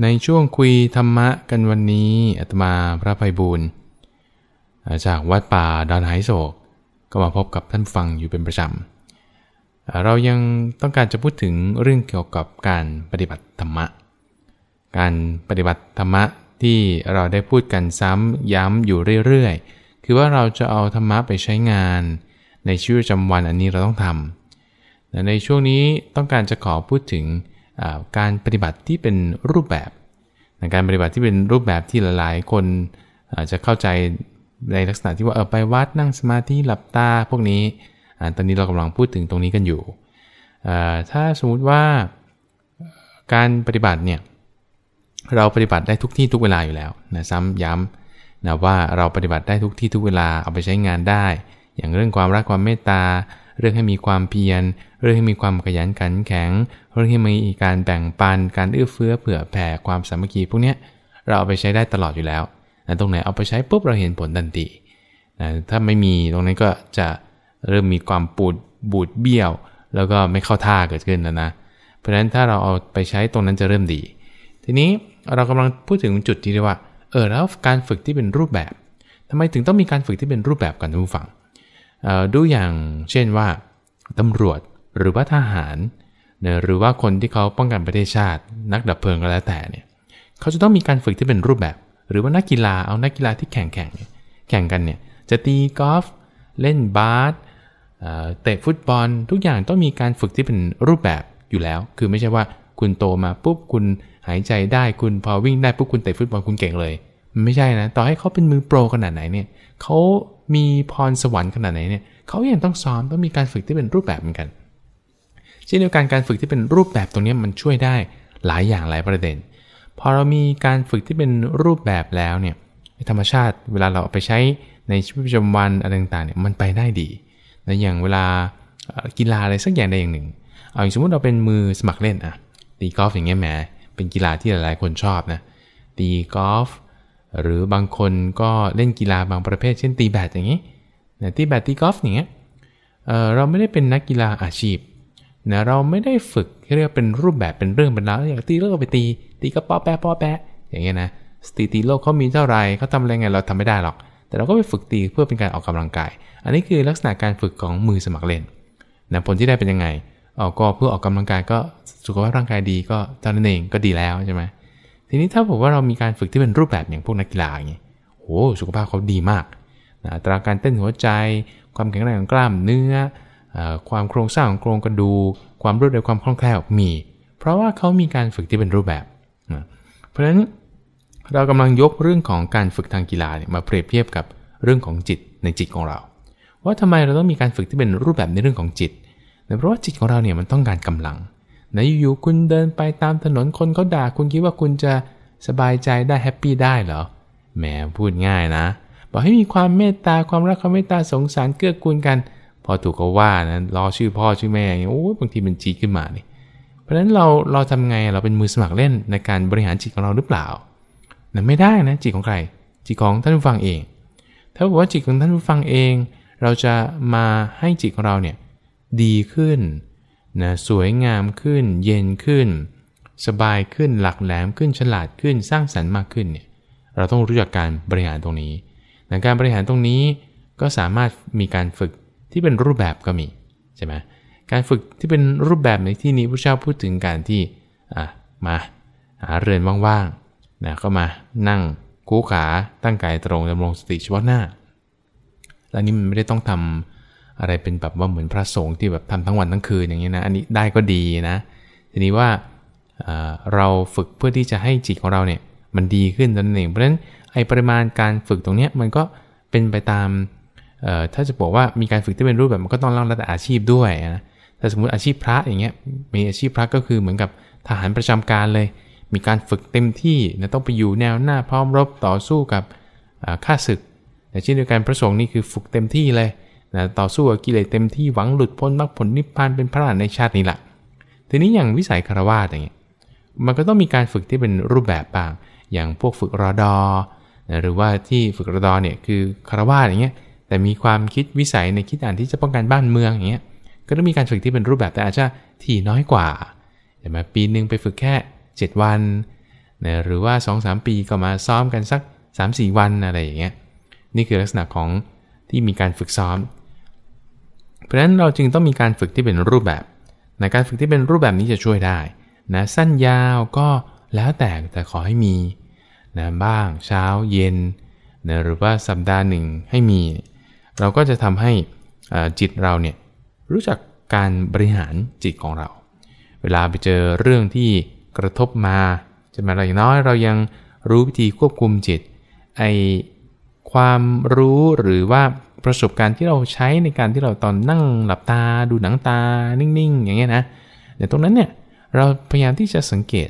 ในช่วงคุยธรรมะกันวันนี้อาตมาพระภัยบูรณ์จากวัดป่าดอนไหโศก ก็มาพบกับท่านฟังอยู่เป็นประจำ เรายังต้องการจะพูดถึงเรื่องเกี่ยวกับการปฏิบัติธรรมะ การปฏิบัติธรรมะที่เราได้พูดกันซ้ำย้ำอยู่เรื่อยๆ คือว่าเราจะเอาธรรมะไปใช้งาน ในชีวิตประจำวันอันนี้เราต้องทำในช่วงนี้ต้องการจะขอพูดถึง การปฏิบัติที่เป็นรูปแบบการปฏิบัติที่เป็นรูปแบบที่หลายๆ คนอาจจะเข้าใจในลักษณะที่ว่าเออไปวัดนั่งสมาธิหลับตาพวกนี้ตอนนี้เรากำลังพูดถึงตรงนี้กันอยู่ ถ้าสมมุติว่าการปฏิบัติเนี่ยเราปฏิบัติได้ทุกที่ทุกเวลาอยู่แล้วนะซ้ำย้ำนะว่าเราปฏิบัติได้ทุกที่ทุกเวลาเอาไปใช้งานได้ อย่างเรื่องความรักความเมตตา เรื่องให้มีความเพียร เรื่องให้มีความขยันขันแข็ง เรื่องให้มีการแบ่งปัน การเอื้อเฟื้อเผื่อแผ่ความสามัคคีพวกนี้เราเอาไปใช้ได้ตลอดอยู่แล้วนะตรงไหนเอาไปใช้ปุ๊บเราเห็นผลทันทีนะถ้าไม่มีตรงนั้นก็จะเริ่มมีความปูดบูดเบี้ยว แล้วก็ไม่เข้าท่าเกิดขึ้นแล้วนะ เพราะฉะนั้นถ้าเราเอาไปใช้ตรงนั้นจะเริ่มดี ทีนี้เรากำลังพูดถึงจุดที่เรียกว่า เออแล้วการฝึกที่เป็นรูปแบบทำไมถึงต้องมีการฝึกที่เป็นรูปแบบกันทุกฝั่ง ดูอย่างเช่นว่าตำรวจหรือว่าทหารนี่ยหรือว่าคนที่เขาป้องกันประเทศชาติ นักดับเพลิงก็แล้วแต่เนี่ยเขาจะต้องมีการฝึกที่เป็นรูปแบบ หรือว่านักกีฬาเอานักกีฬาที่แข่งแข่งแข่งกันเนี่ยจะตีกอล์ฟเล่นบาสเตะฟุตบอลทุกอย่างต้องมีการฝึกที่เป็นรูปแบบอยู่แล้ว คือไม่ใช่ว่าคุณโตมาปุ๊บคุณหายใจได้คุณพอวิ่งได้ปุ๊บคุณเตะฟุตบอลคุณเก่งเลย ไม่ใช่นะ ต่อให้เขาเป็นมือโปรขนาดไหนเนี่ยเขามีพรสวรรค์ขนาดไหนเนี่ยเขายังต้องซ้อมต้องมีการฝึกที่เป็นรูปแบบเหมือนกัน เช่นเดียวกันการฝึกที่เป็นรูปแบบตรงนี้มันช่วยได้หลายอย่างหลายประเด็น พอเรามีการฝึกที่เป็นรูปแบบแล้วเนี่ยธรรมชาติเวลาเราเอาไปใช้ในชีวิตประจำวันอะไรต่างๆเนี่ยมันไปได้ดีนะอย่างเวลากีฬาอะไรสักอย่างใดอย่างหนึ่ง เอาอย่างสมมติเราเป็นมือสมัครเล่นอะตีกอล์ฟอย่างเงี้ยแหมเป็นกีฬาที่หลายๆคนชอบนะตีกอล์ฟ หรือบางคนก็เล่นกีฬาบางประเภท เช่นตีแบดอย่างนี้นะตีแบดตีกอล์ฟอย่างเงี้ยเเราไม่ได้เป็นนักกีฬาอาชีพนะเราไม่ได้ฝึกเรียกเป็นรูปแบบเป็นเรื่องเป็นราวอยากตีเลิกไปตีตีก็ป้อแปะป้อแปะอย่างเงี้ยนะสตีตีโลกเขามีเท่าไรเขาทำอะไรไงเราทำไม่ได้หรอก แต่เราก็ไปฝึกตีเพื่อเป็นการออกกำลังกาย อันนี้คือลักษณะการฝึกของมือสมัครเล่นนะผลที่ได้เป็นยังไงออกก็เพื่อออกกำลังกายก็สุขภาพร่างกายดีก็เท่านั้นเองก็ดีแล้วใช่ไหม ทีนี้ถ้าบอกว่าเรามีการฝึกที่เป็นรูปแบบอย่างพวกนักกีฬาอย่างนี้โอ้สุขภาพเขาดีมากนะตราการเต้นหัวใจ ความแข็งแรงของกล้ามเนื้อ ความโครงสร้างของโครงกระดูกความรวดเร็วความคล่องแคล่วมี เพราะว่าเขามีการฝึกที่เป็นรูปแบบ เพราะฉะนั้นเรากำลังยกเรื่องของการฝึกทางกีฬาเนี่ยมาเปรียบเทียบกับเรื่องของจิตในจิตของเรา ว่าทำไมเราต้องมีการฝึกที่เป็นรูปแบบในเรื่องของจิต เพราะว่าจิตของเราเนี่ยมันต้องการกำลัง นะอยู่ๆคุณเดินไปตามถนนคนเขาด่าคุณคิดว่าคุณจะสบายใจได้แฮปปี้ได้เหรอแหมพูดง่ายนะ บอกให้มีความเมตตาความรักความเมตตาสงสารเกื้อกูลกัน พอถูกเขาว่านะรอชื่อพ่อชื่อแม่โอ้บางทีมันจีขึ้นมานี่เพราะฉะนั้นเราเราทำไงเราเป็นมือสมัครเล่นในการบริหารจิตของเราหรือเปล่านะไม่ได้นะจิตของใคร จิตของท่านผู้ฟังเอง ถ้าบอกว่าจิตของท่านผู้ฟังเอง เราจะมาให้จิตของเราเนี่ยดีขึ้น นะสวยงามขึ้น เย็นขึ้น สบายขึ้นหลักแหลมขึ้นฉลาดขึ้นสร้างสรรค์มากขึ้นเนี่ยเราต้องรู้จักการบริหารตรงนี้ในการบริหารตรงนี้ก็สามารถมีการฝึกที่เป็นรูปแบบก็มีใช่ไหมการฝึกที่เป็นรูปแบบในที่นี้พระเจ้าพูดถึงการที่อะมาหาเรือนว่างๆนะก็มานั่งกู้ขาตั้งกายตรงดำรงสติเฉพาะหน้าและนี้มันไม่ได้ต้องทำ อะไรเป็นแบบว่าเหมือนพระสงฆ์ที่แบบทำทั้งวันทั้งคืนอย่างนี้นะอันนี้ได้ก็ดีนะทีนี้ว่าเราฝึกเพื่อที่จะให้จิตของเราเนี่ยมันดีขึ้นนั่นเองเพราะฉะนั้นไอปริมาณการฝึกตรงนี้มันก็เป็นไปตามถ้าจะบอกว่ามีการฝึกที่เป็นรูปแบบมันก็ต้องรับระดับอาชีพด้วยนะถ้าสมมติอาชีพพระอย่างเงี้ยมีอาชีพพระก็คือเหมือนกับทหารประจำการเลย มีการฝึกเต็มที่นะต้องไปอยู่แนวหน้าพร้อมรบต่อสู้กับข้าศึกแต่เช่นเดียวกันพระสงฆ์นี่คือฝึกเต็มที่เลย นะต่อสู้กับกิเลสเต็มที่หวังหลุดพ้นมรรคผลนิพพานเป็นพระอรหันต์ในชาตินี้แหละทีนี้อย่างวิสัยคารวาสอย่างเงี้ยมันก็ต้องมีการฝึกที่เป็นรูปแบบบ้าง อย่างพวกฝึกรอดอนะหรือว่าที่ฝึกรอดอเนี่ยคือคารวาสอย่างเงี้ยแต่มีความคิดวิสัยในคิดอ่านที่จะป้องกันบ้านเมืองอย่างเงี้ยก็ต้องมีการฝึกที่เป็นรูปแบบแต่อาจจะที่น้อยกว่าใช่ไหมปีหนึ่งไปฝึกแค่ 7 วันนะหรือว่า 2-3 ปีก็มาซ้อมกันสัก 3-4 วันอะไรอย่างเงี้ยนี่คือลักษณะของที่มีการฝึกซ้อม เพราะฉะนั้นเราจึงต้องมีการฝึกที่เป็นรูปแบบในการฝึกที่เป็นรูปแบบนี้จะช่วยได้นะสั้นยาวก็แล้วแต่แต่ขอให้มีนะบ้างเช้าเย็นนะหรือว่าสัปดาห์หนึ่งให้มี เราก็จะทำให้จิตเราเนี่ยรู้จักการบริหารจิตของเรา เวลาไปเจอเรื่องที่กระทบมาจะมาอะไรน้อยเรายังรู้วิธีควบคุมจิตไอความรู้หรือว่า ประสบการณ์ที่เราใช้ในการที่เราตอนนั่งหลับตาดูหนังตานิ่งๆ อย่างเงี้ยนะแต่ตรงนั้นเนี่ยเราพยายามที่จะสังเกต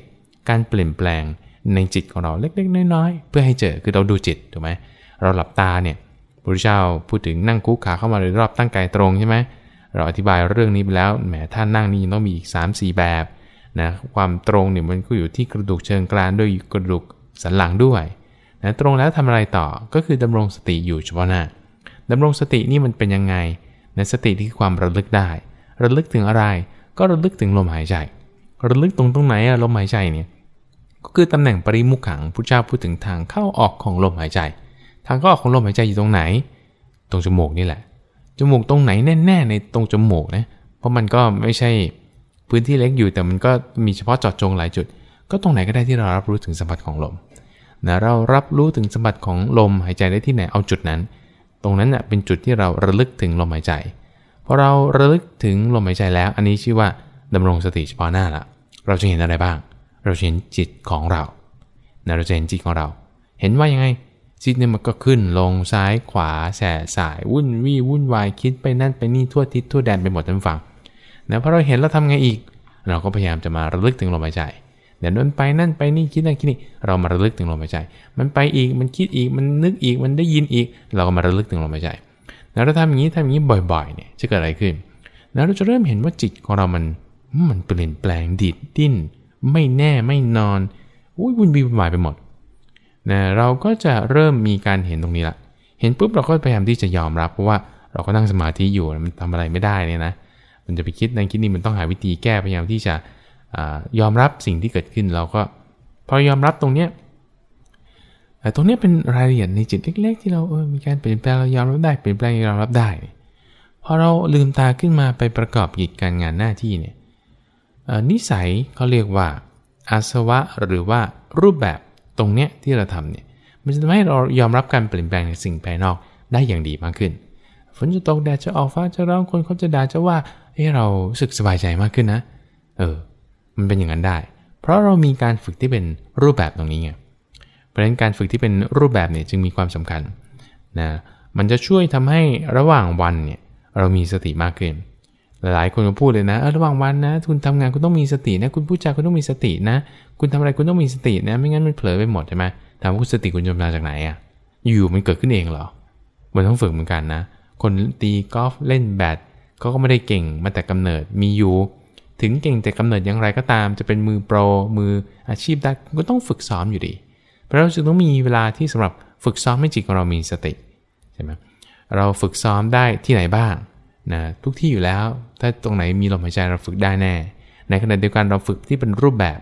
การเปลี่ยนแปลงในจิตของเราเล็กๆ น้อยๆ เพื่อให้เจอคือเราดูจิตถูกไหมเราหลับตาเนี่ยพระพุทธเจ้าพูดถึงนั่งคุกขาเข้ามาในรอบตั้งกายตรงใช่ไหมเราอธิบายเรื่องนี้ไปแล้วแหมท่านนั่งนี่ต้องมีอีก 3-4 แบบนะความตรงเนี่ยมันก็อยู่ที่กระดูกเชิงกรานด้วยกระดูกสันหลังด้วยนะตรงแล้วทำอะไรต่อก็คือดำรงสติอยู่เฉพาะหน้า ดำรงสตินี่มันเป็นยังไงนะสติที่คือความระลึกได้ ระลึกถึงอะไร ก็ระลึกถึงลมหายใจ ระลึกตรงตรงไหนอะลมหายใจเนี่ย ก็คือตำแหน่งปริมุขขังพุทธเจ้าพูดถึงทางเข้าออกของลมหายใจ ทางเข้าออกของลมหายใจอยู่ตรงไหน ตรงจมูกนี่แหละ จมูกตรงไหนแน่ ๆ ในตรงจมูกนะ เพราะมันก็ไม่ใช่พื้นที่เล็กอยู่แต่มันก็มีเฉพาะเจาะจงหลายจุด ก็ตรงไหนก็ได้ที่เรารับรู้ถึงสัมผัสของลมนะเรารับรู้ถึงสัมผัสของลมหายใจได้ที่ไหนเอาจุดนั้น ตรงนั้นเน่ยเป็นจุดที่เราระลึกถึงลมหายใจพอเราระลึกถึงลมหายใจแล้ว อันนี้ชื่อว่าดำรงสติเฉพาะหน้าละเราจะเห็นอะไรบ้าง เราจะเห็นจิตของเรานะเราจะเห็นจิตของเรา เห็นว่ายังไง จิตเนี่ยมันก็ขึ้นลงซ้ายขวาแสสายวุ่นวี่วุ่นวายคิดไปนั่นไปนี่ทั่วทิศทั่วแดนไปหมดทั้งฝั่งนะพอเราเห็นเราทำไงอีก เราก็พยายามจะมาระลึกถึงลมหายใจ เดี๋ยวนั้นไปนั่นไปนี่คิดนั่นคิดนี่เรามาระลึกถึงลมหายใจ มันไปอีกมันคิดอีกมันนึกอีกมันได้ยินอีก เราก็มาระลึกถึงลมหายใจแล้วเราทำอย่างนี้ทำอย่างนี้บ่อยๆเนี่ยจะเกิดอะไรขึ้นแล้วเราจะเริ่มเห็นว่าจิตของเรามันมันเปลี่ยนแปลงดิดดิ้น ไม่แน่ไม่นอนอุ้ยวุ่นวี่วุ่นวายไปหมดนะเราก็จะเริ่มมีการเห็นตรงนี้ละเห็นปุ๊บเราก็พยายามที่จะยอมรับเพราะว่าเราก็นั่งสมาธิอยู่มันทำอะไรไม่ได้เนี่ยนะมันจะไปคิดในคิดนี้มันต้องหาวิธีแก้พยายามที่จะ ยอมรับสิ่งที่เกิดขึ้นเราก็พอยอมรับตรงเนี้ยตรงนี้เป็นรายละเอียดในจิตเล็ก ๆ ที่เราเออมีการเปลี่ยนแปลงเรายอมรับได้เปลี่ยนแปลงยอมรับได้พอเราลืมตาขึ้นมาไปประกอบกิจการงานหน้าที่เนี่ยนิสัยเขาเรียกว่า อาสวะหรือว่ารูปแบบตรงเนี้ยที่เราทำเนี่ยมันจะทำให้เรายอมรับการเปลี่ยนแปลงในสิ่งภายนอกได้อย่างดีมากขึ้นฝนจะตกแดดจะออกฟ้าจะร้องคนเขาจะด่าจะว่าเฮ้เราสึกสบายใจมากขึ้นนะ เออ มันเป็นอย่างนั้นได้ เพราะเรามีการฝึกที่เป็นรูปแบบตรงนี้ไงเพราะฉะนั้นการฝึกที่เป็นรูปแบบเนี่ยจึงมีความสำคัญนะมันจะช่วยทำให้ระหว่างวันเนี่ยเรามีสติมากขึ้น หลายคนก็พูดเลยนะระหว่างวันนะคุณทำงานคุณต้องมีสตินะ คุณพูดจาคุณต้องมีสตินะ คุณทำอะไรคุณต้องมีสตินะ ไม่งั้นมันเผลอไปหมดใช่ไหมถามว่าคุณสติคุณจะมาจากไหนอะ่ะอยู่มันเกิดขึ้นเองเหรอมันต้องฝึกเหมือนกันนะ คนตีกอล์ฟเล่นแบดเขาก็ไม่ได้เก่งมาแต่กำเนิดมีอยู่ ถึงเก่งแต่กำเนิดอย่างไรก็ตาม จะเป็นมือโปร มืออาชีพได้ก็ต้องฝึกซ้อมอยู่ดี เพราะเราจึงต้องมีเวลาที่สำหรับฝึกซ้อมให้จิตของเรามีสติใช่ไหมเราฝึกซ้อมได้ที่ไหนบ้างนะทุกที่อยู่แล้ว ถ้าตรงไหนมีลมหายใจเราฝึกได้แน่ ในขณะเดียวกันเราฝึกที่เป็นรูปแบบ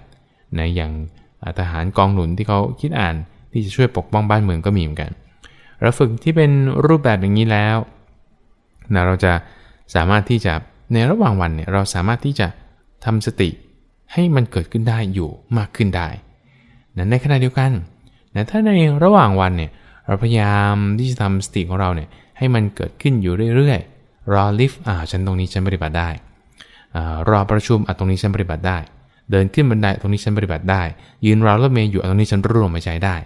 นะอย่างทหารกองหนุนที่เขาคิดอ่านที่จะช่วยปกป้องบ้านเมืองก็มีเหมือนกัน เราฝึกที่เป็นรูปแบบอย่างนี้แล้วนะเราจะสามารถที่จะในระหว่างวันเนี่ยเราสามารถที่จะ ทำสติให้มันเกิดขึ้นได้อยู่มากขึ้นได้นะในขณะเดียวกันนะถ้าในระหว่างวันเนี่ยเราพยายามที่จะทำสติของเราเนี่ยให้มันเกิดขึ้นอยู่เรื่อยๆ รอลิฟต์อ่าฉันตรงนี้ฉันปฏิบัติได้รอประชุมอะตรงนี้ฉันปฏิบัติได้ เดินขึ้นบันไดตรงนี้ฉันปฏิบัติได้ ยืนรอรถเมย์อยู่ตรงนี้ฉันรู้ลมหายใจได้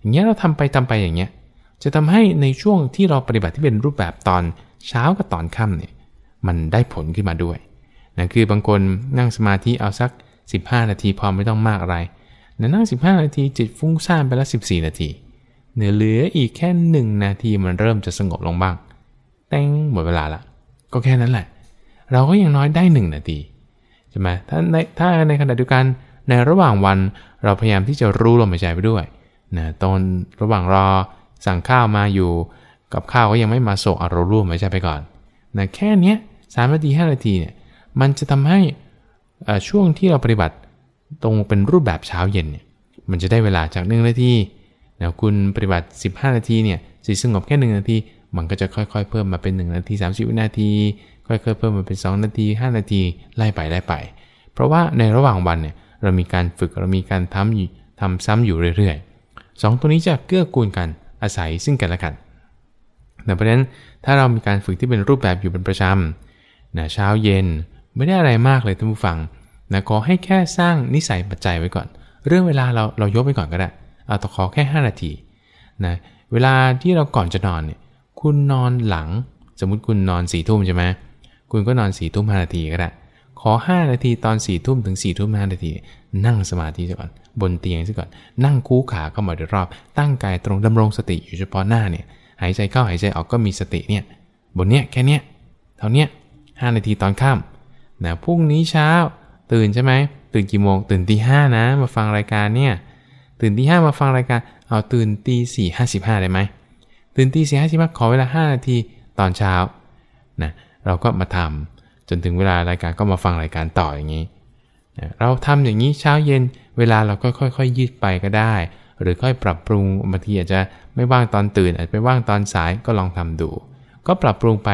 อย่างเงี้ยเราทำไปทำไปอย่างเงี้ยจะทำให้ในช่วงที่เราปฏิบัติที่เป็นรูปแบบตอนเช้ากับตอนค่ำเนี่ยมันได้ผลขึ้นมาด้วย นะคือบางคนนั่งสมาธิเอาสัก 15 นาทีพอไม่ต้องมากอะไรนะนั่ง 15 นาทีจิตฟุ้งซ่านไปล้ว14 นาทีเหนือเหลืออีกแค่ 1 นาทีมันเริ่มจะสงบลงบ้างแต้งหมดเวลาละก็แค่นั้นแหละ เราก็ยังน้อยได้ 1 นาทีใช่ไหมถ้าในถ้าในขณะเดียวกันในระหว่างวันเราพยายามที่จะรู้ลมหายใจไปด้วยนะตอนระหว่างรอสั่งข้าวมาอยู่ กับข้าวก็ยังไม่มาส่งเรารู้ลมหายใจไปก่อนนะแค่เนี้ยสามนาทีห้านาทีเนี่ย มันจะทำให้ช่วงที่เราปฏิบัติตรงเป็นรูปแบบเช้าเย็นเนี่ยมันจะได้เวลาจาก1นาทีแล้วคุณปฏิบัติ 15 นาทีเนี่ยสิสงบแค่ 1 นาที มันก็จะค่อยๆ เพิ่มมาเป็น 1 นาที 30 วินาที ค่อยๆ เพิ่มมาเป็น 2 นาที 5 นาทีไล่ไปไล่ไป เพราะว่าในระหว่างวันเนี่ยเรามีการฝึกเรามีการทำทำซ้ำอยู่เรื่อยๆ 2 ตัวนี้จะเกื้อกูลกันอาศัยซึ่งกันและกันเพราะฉะนั้นถ้าเรามีการฝึกที่เป็นรูปแบบอยู่เป็นประจำนะเช้าเย็น ไม่ได้อะไรมากเลยท่านผู้ฟังนะขอให้แค่สร้างนิสัยปัจจัยไว้ก่อน เรื่องเวลาเราเรายกไปก่อนก็ได้เอาต่ขอแค่ 5 นาทีนะเวลาที่เราก่อนจะนอนเนี่ยคุณนอนหลัง สมมุติคุณนอนสี่ทุ่มใช่ไหมคุณก็นอนสี่ทุ่มห้านาทีก็ได้ขอ 5 นาทีตอน4ี่ทุ่มถึง4ี่ทุ่มห้านาที นั่งสมาธิซะก่อน บนเตียงซะก่อน นั่งคู่ขาเข้ามาโดยรอบ ตั้งกายตรงดำรงสติอยู่เฉพาะหน้าเนี่ย หายใจเข้าหายใจออกก็มีสติเนี่ย บนเนี้ยแค่เนี้ย เท่าเนี้ยห้านาทีตอนค่ำ นะพรุ่งนี้เช้า ตื่นใช่ไหมตื่นกี่โมง ตื่นตีห้านะ มาฟังรายการเนี่ยตื่นตีห้ามาฟังรายการเอาตื่นตีสี่ห้าสิบห้าได้ไหมตื่นตีสี่ห้าสิบห้าขอเวลาห้านาทีตอนเช้านะเราก็มาทำจนถึงเวลารายการก็มาฟังรายการต่ออย่างนี้นะเราทำอย่างนี้เช้าเย็นเวลาเราก็ค่อยๆยยืดไปก็ได้ หรือค่อยปรับปรุงบางทีอาจจะไม่ว่างตอนตื่น อาจจะไปว่างตอนสายก็ลองทำดู ก็ปรับปรุงไป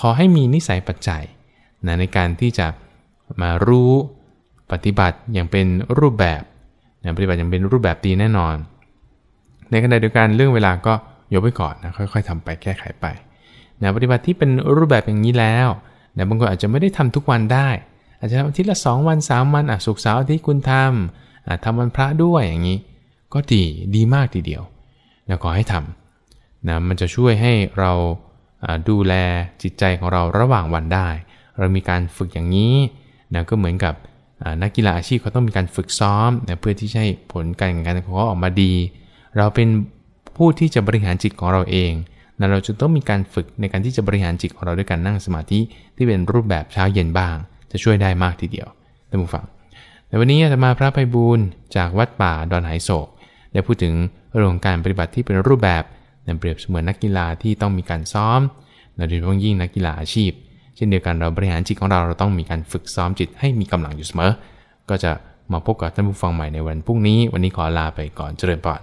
ขอให้มีนิสัยปัจจัย นะในการที่จะมารู้ปฏิบัติอย่างเป็นรูปแบบนะปฏิบัติอย่างเป็นรูปแบบดีแน่นอน ในขณะเดียวกันเรื่องเวลาก็ยกไว้ก่อนนะค่อยๆทำไปแก้ไขไปนะปฏิบัติที่เป็นรูปแบบอย่างนี้แล้วนะบางคนอาจจะไม่ได้ทำทุกวันได้ อาจจะทำอาทิตย์ละ 2 วัน 3 วันอะสุกเสาร์อาทิตย์คุณทำอะทำวันพระด้วยอย่างนี้ ก็ดีดีมากทีเดียวนะขอให้ทำนะมันจะช่วยให้เราดูแลจิตใจของเราระหว่างวันได้ เรามีการฝึกอย่างนี้นะก็เหมือนกับนักกีฬาอาชีพเขาต้องมีการฝึกซ้อมนะเพื่อที่ให้ผลการแข่งขันของเขาออกมาดี เราเป็นผู้ที่จะบริหารจิตของเราเองนะเราจะต้องมีการฝึกในการที่จะบริหารจิตของเราด้วยการนั่งสมาธิที่เป็นรูปแบบเช้าเย็นบ้าง จะช่วยได้มากทีเดียวท่านผู้ฟังในวันนี้จะมาพระไพบูลจากวัดป่าดอนไหโศกได้พูดถึงเรื่องของการปฏิบัติที่เป็นรูปแบบเปรียบเสมือนนักกีฬาที่ต้องมีการซ้อมโดยเฉพาะยิ่งนักกีฬาอาชีพ เช่นเดียวกันเราบริหารจิตของเราเราต้องมีการฝึกซ้อมจิตให้มีกำลังอยู่เสมอ ก็จะมาพบกับท่านผู้ฟังใหม่ในวันพรุ่งนี้ วันนี้ขอลาไปก่อนเจริญพร